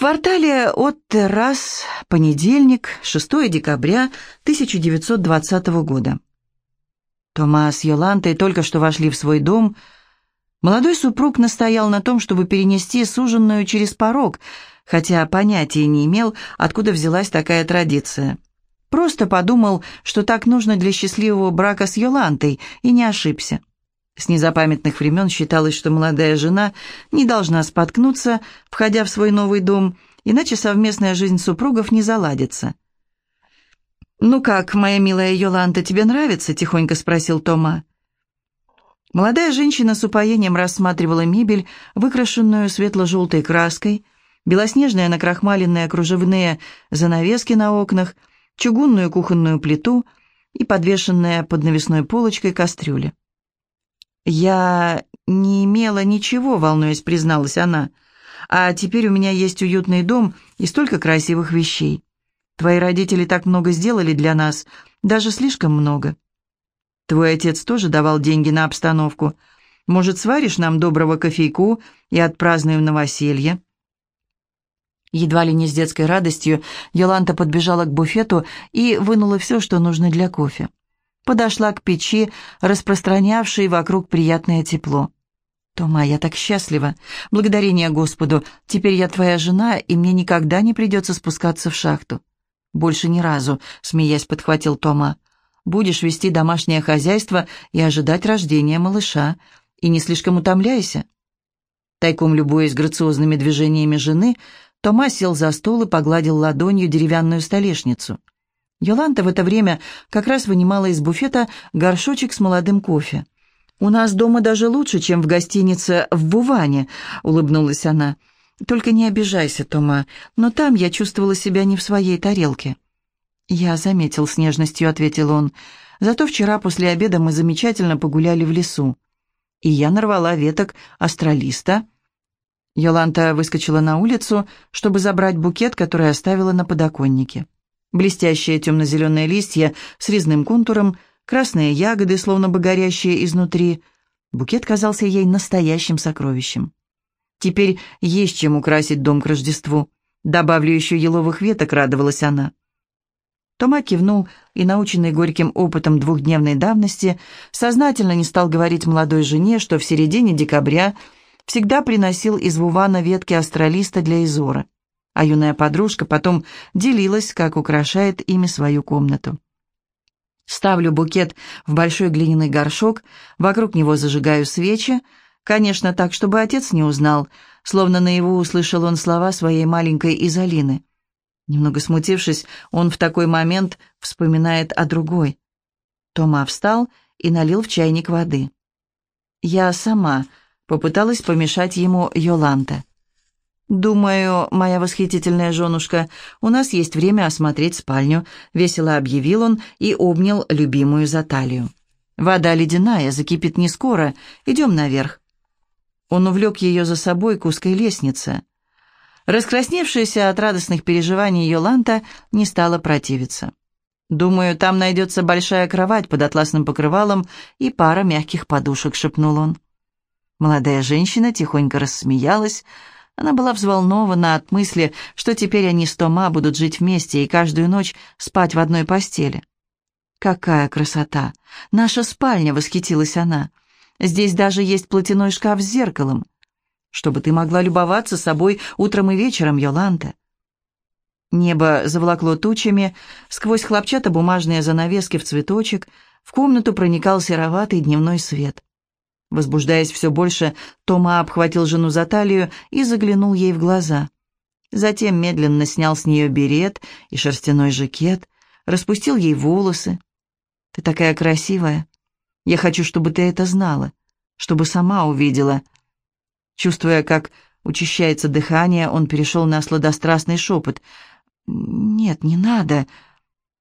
квартале от террас, понедельник, 6 декабря 1920 года. Тома с Йолантой только что вошли в свой дом. Молодой супруг настоял на том, чтобы перенести суженную через порог, хотя понятия не имел, откуда взялась такая традиция. Просто подумал, что так нужно для счастливого брака с Йолантой, и не ошибся. С незапамятных времен считалось, что молодая жена не должна споткнуться, входя в свой новый дом, иначе совместная жизнь супругов не заладится. «Ну как, моя милая Йоланта, тебе нравится?» – тихонько спросил Тома. Молодая женщина с упоением рассматривала мебель, выкрашенную светло-желтой краской, белоснежные накрахмаленные кружевные занавески на окнах, чугунную кухонную плиту и подвешенные под навесной полочкой кастрюли. «Я не имела ничего», — волнуясь, призналась она. «А теперь у меня есть уютный дом и столько красивых вещей. Твои родители так много сделали для нас, даже слишком много. Твой отец тоже давал деньги на обстановку. Может, сваришь нам доброго кофейку и отпразднуем новоселье?» Едва ли не с детской радостью Йоланта подбежала к буфету и вынула все, что нужно для кофе. Подошла к печи, распространявшей вокруг приятное тепло. «Тома, я так счастлива. Благодарение Господу. Теперь я твоя жена, и мне никогда не придется спускаться в шахту. «Больше ни разу», — смеясь подхватил Тома. «Будешь вести домашнее хозяйство и ожидать рождения малыша. И не слишком утомляйся». Тайком любуясь грациозными движениями жены, Тома сел за стол и погладил ладонью деревянную столешницу. Йоланта в это время как раз вынимала из буфета горшочек с молодым кофе. «У нас дома даже лучше, чем в гостинице в Буване», — улыбнулась она. Только не обижайся, Тома, но там я чувствовала себя не в своей тарелке». «Я заметил с нежностью», — ответил он. «Зато вчера после обеда мы замечательно погуляли в лесу. И я нарвала веток астралиста». Йоланта выскочила на улицу, чтобы забрать букет, который оставила на подоконнике. Блестящие темно-зеленые листья с резным контуром, красные ягоды, словно бы горящие изнутри. Букет казался ей настоящим сокровищем. Теперь есть чем украсить дом к Рождеству. Добавлю еще еловых веток, радовалась она. Тома кивнул и, наученный горьким опытом двухдневной давности, сознательно не стал говорить молодой жене, что в середине декабря всегда приносил из Вувана ветки астролиста для Изора, а юная подружка потом делилась, как украшает ими свою комнату. Ставлю букет в большой глиняный горшок, вокруг него зажигаю свечи, Конечно, так, чтобы отец не узнал, словно наяву услышал он слова своей маленькой Изолины. Немного смутившись, он в такой момент вспоминает о другой. Тома встал и налил в чайник воды. Я сама попыталась помешать ему Йоланта. «Думаю, моя восхитительная женушка, у нас есть время осмотреть спальню», — весело объявил он и обнял любимую за талию. «Вода ледяная, закипит не скоро. Идем наверх. Он увлек ее за собой к узкой лестнице. Раскрасневшаяся от радостных переживаний Йоланта не стала противиться. «Думаю, там найдется большая кровать под атласным покрывалом и пара мягких подушек», — шепнул он. Молодая женщина тихонько рассмеялась. Она была взволнована от мысли, что теперь они с Тома будут жить вместе и каждую ночь спать в одной постели. «Какая красота! Наша спальня!» — восхитилась она. Здесь даже есть платяной шкаф с зеркалом, чтобы ты могла любоваться собой утром и вечером, Йоланта. Небо заволокло тучами, сквозь хлопчатобумажные занавески в цветочек в комнату проникал сероватый дневной свет. Возбуждаясь все больше, Тома обхватил жену за талию и заглянул ей в глаза. Затем медленно снял с нее берет и шерстяной жакет, распустил ей волосы. «Ты такая красивая!» Я хочу, чтобы ты это знала, чтобы сама увидела». Чувствуя, как учащается дыхание, он перешел на сладострастный шепот. «Нет, не надо».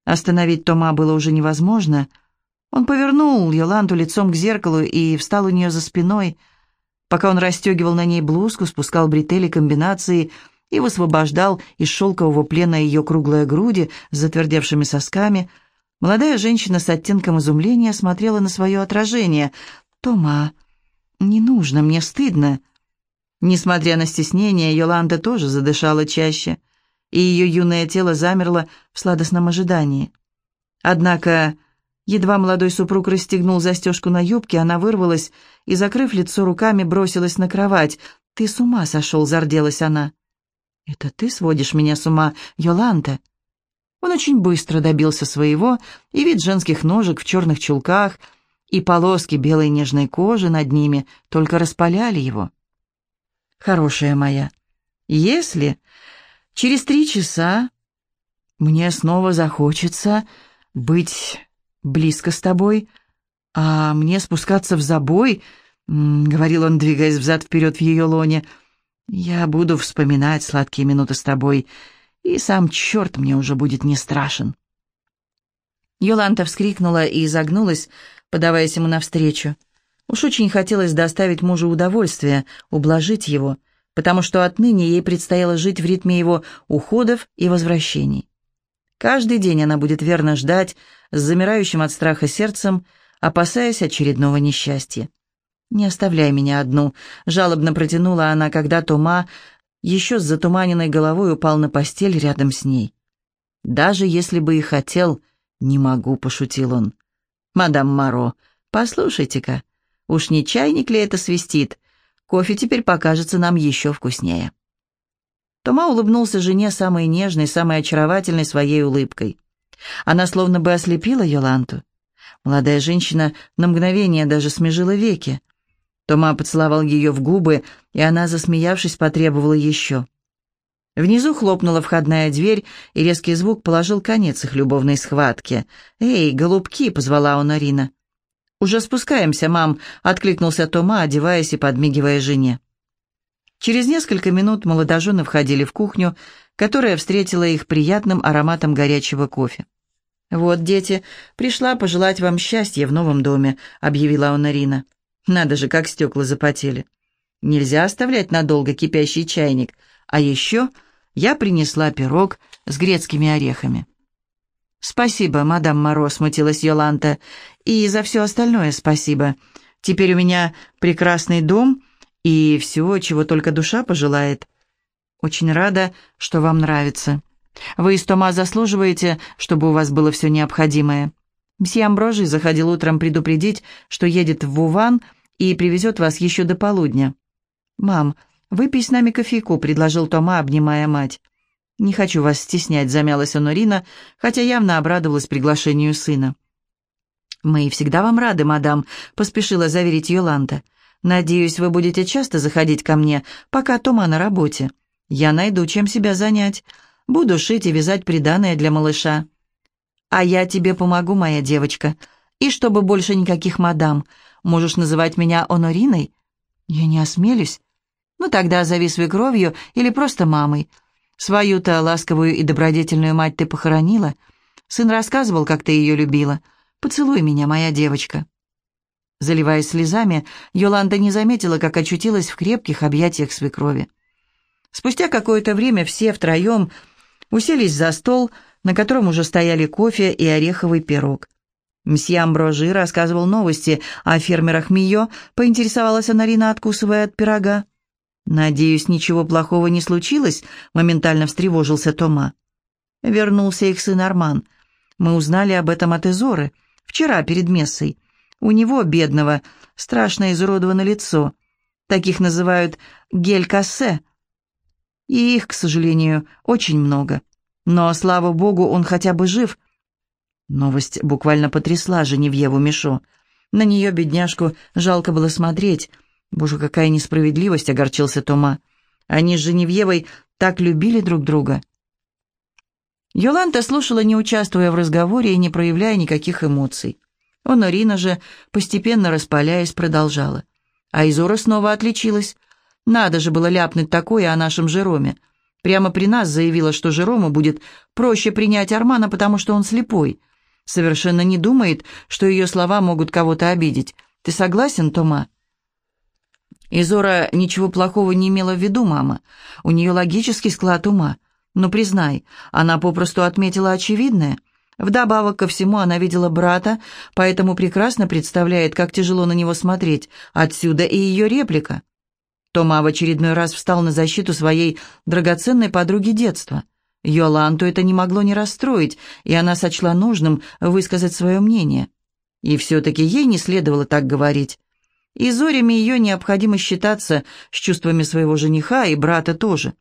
Остановить Тома было уже невозможно. Он повернул Йоланту лицом к зеркалу и встал у нее за спиной. Пока он расстегивал на ней блузку, спускал бретели комбинации и высвобождал из шелкового плена ее круглые груди с затвердевшими сосками – Молодая женщина с оттенком изумления смотрела на свое отражение. «Тома, не нужно, мне стыдно». Несмотря на стеснение, Йоланда тоже задышала чаще, и ее юное тело замерло в сладостном ожидании. Однако, едва молодой супруг расстегнул застежку на юбке, она вырвалась и, закрыв лицо руками, бросилась на кровать. «Ты с ума сошел!» — зарделась она. «Это ты сводишь меня с ума, Йоланда?» Он очень быстро добился своего, и вид женских ножек в черных чулках и полоски белой нежной кожи над ними только распаляли его хорошая моя, если через три часа мне снова захочется быть близко с тобой, а мне спускаться в забой, — говорил он, двигаясь взад-вперед в ее лоне, — я буду вспоминать сладкие минуты с тобой, и сам черт мне уже будет не страшен. Йоланта вскрикнула и изогнулась, подаваясь ему навстречу. Уж очень хотелось доставить мужу удовольствие, ублажить его, потому что отныне ей предстояло жить в ритме его уходов и возвращений. Каждый день она будет верно ждать, с замирающим от страха сердцем, опасаясь очередного несчастья. «Не оставляй меня одну», — жалобно протянула она, когда Тома еще с затуманенной головой упал на постель рядом с ней. «Даже если бы и хотел, не могу», — пошутил он. «Мадам Маро, послушайте-ка, Уж не чайник ли это свистит? Кофе теперь покажется нам еще вкуснее». Тома улыбнулся жене самой нежной, самой очаровательной своей улыбкой. Она словно бы ослепила Йоланту. Молодая женщина на мгновение даже смежила веки. Тома поцеловал ее в губы, и она, засмеявшись, потребовала еще. Внизу хлопнула входная дверь, и резкий звук положил конец их любовной схватке. «Эй, голубки!» — позвала он Арина. «Уже спускаемся, мам», — откликнулся Тома, одеваясь и подмигивая жене. Через несколько минут молодожены входили в кухню, которая встретила их приятным ароматом горячего кофе. «Вот, дети, пришла пожелать вам счастья в новом доме», — объявила он Арина. «Надо же, как стекла запотели. Нельзя оставлять надолго кипящий чайник. А еще я принесла пирог с грецкими орехами». «Спасибо, мадам Моро», — смутилась Йоланта. «И за все остальное спасибо. Теперь у меня прекрасный дом и все, чего только душа пожелает. Очень рада, что вам нравится. Вы из Тома заслуживаете, чтобы у вас было все необходимое. Мсье Амброжий заходил утром предупредить, что едет в Вуван и привезет вас еще до полудня. «Мам, выпей с нами кофейку», — предложил Тома, обнимая мать. «Не хочу вас стеснять», — замялась Онорина, хотя явно обрадовалась приглашению сына. «Мы всегда вам рады, мадам», — поспешила заверить Йоланта. «Надеюсь, вы будете часто заходить ко мне, пока Тома на работе. Я найду, чем себя занять. Буду шить и вязать приданое для малыша». «А я тебе помогу, моя девочка. И чтобы больше никаких мадам. Можешь называть меня Онориной?» «Я не осмелюсь». «Ну тогда зови свекровью или просто мамой. Свою-то ласковую и добродетельную мать ты похоронила. Сын рассказывал, как ты ее любила. Поцелуй меня, моя девочка». Заливаясь слезами, Йоланда не заметила, как очутилась в крепких объятиях свекрови. Спустя какое-то время все втроем уселись за стол, на котором уже стояли кофе и ореховый пирог. Мсье Амброжи рассказывал новости о фермерах Мио, поинтересовалась Анарина, откусывая от пирога. «Надеюсь, ничего плохого не случилось?» — моментально встревожился Тома. Вернулся их сын Арман. Мы узнали об этом от Изоры. Вчера, перед мессой. У него, бедного, страшно изуродовано лицо. Таких называют гель-кассе. И их, к сожалению, очень много. Но, слава богу, он хотя бы жив. Новость буквально потрясла Женевьеву Мишо. На нее, бедняжку, жалко было смотреть — Боже, какая несправедливость, огорчился Тома. Они с Женевьевой так любили друг друга. Йоланта слушала, не участвуя в разговоре и не проявляя никаких эмоций. Онорина же, постепенно распаляясь, продолжала. А Изора снова отличилась. Надо же было ляпнуть такое о нашем Жероме. Прямо при нас заявила, что Жерому будет проще принять Армана, потому что он слепой. Совершенно не думает, что ее слова могут кого-то обидеть. Ты согласен, Тома?» Изора ничего плохого не имела в виду, мама. У нее логический склад ума. Но признай, она попросту отметила очевидное. Вдобавок ко всему она видела брата, поэтому прекрасно представляет, как тяжело на него смотреть. Отсюда и ее реплика. Тома в очередной раз встал на защиту своей драгоценной подруги детства. Йоланту это не могло не расстроить, и она сочла нужным высказать свое мнение. И все-таки ей не следовало так говорить. И Зорями ее необходимо считаться с чувствами своего жениха и брата тоже.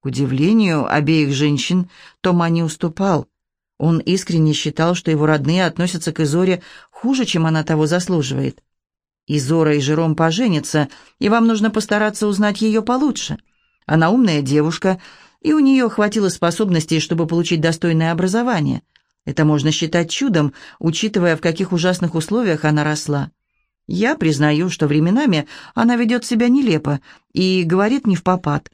К удивлению обеих женщин, Тома не уступал. Он искренне считал, что его родные относятся к Изоре хуже, чем она того заслуживает. Изора и Жером поженятся, и вам нужно постараться узнать ее получше. Она умная девушка, и у нее хватило способностей, чтобы получить достойное образование. Это можно считать чудом, учитывая, в каких ужасных условиях она росла. Я признаю, что временами она ведет себя нелепо и говорит не в попад.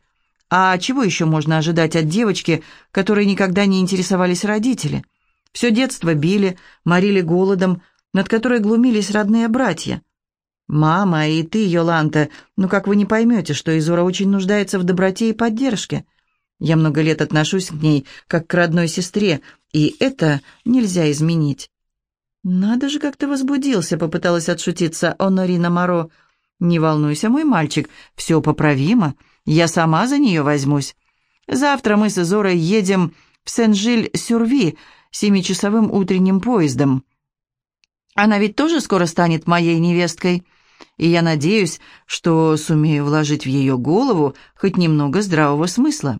А чего еще можно ожидать от девочки, которой никогда не интересовались родители? Все детство били, морили голодом, над которой глумились родные братья. «Мама и ты, Йоланта, ну как вы не поймете, что Изора очень нуждается в доброте и поддержке? Я много лет отношусь к ней, как к родной сестре, и это нельзя изменить». «Надо же, как ты возбудился», — попыталась отшутиться Онорина Моро. «Не волнуйся, мой мальчик, все поправимо. Я сама за нее возьмусь. Завтра мы с Изорой едем в Сен-Жиль-Сюрви семичасовым утренним поездом. Она ведь тоже скоро станет моей невесткой» и я надеюсь, что сумею вложить в ее голову хоть немного здравого смысла.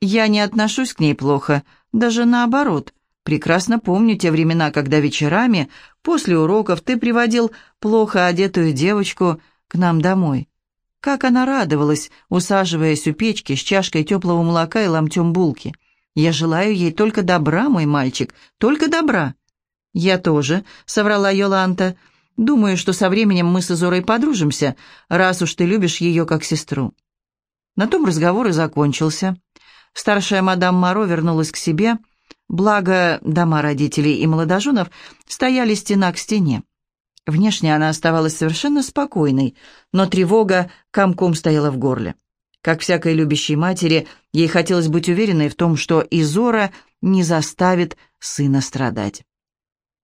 Я не отношусь к ней плохо, даже наоборот. Прекрасно помню те времена, когда вечерами, после уроков, ты приводил плохо одетую девочку к нам домой. Как она радовалась, усаживаясь у печки с чашкой теплого молока и ломтем булки. Я желаю ей только добра, мой мальчик, только добра. Я тоже, соврала Йоланта, — Думаю, что со временем мы с Изорой подружимся, раз уж ты любишь ее как сестру». На том разговор и закончился. Старшая мадам Моро вернулась к себе, благо дома родителей и молодоженов стояли стена к стене. Внешне она оставалась совершенно спокойной, но тревога комком стояла в горле. Как всякой любящей матери, ей хотелось быть уверенной в том, что Изора не заставит сына страдать.